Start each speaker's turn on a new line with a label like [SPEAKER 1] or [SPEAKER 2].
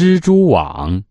[SPEAKER 1] 蜘蛛网。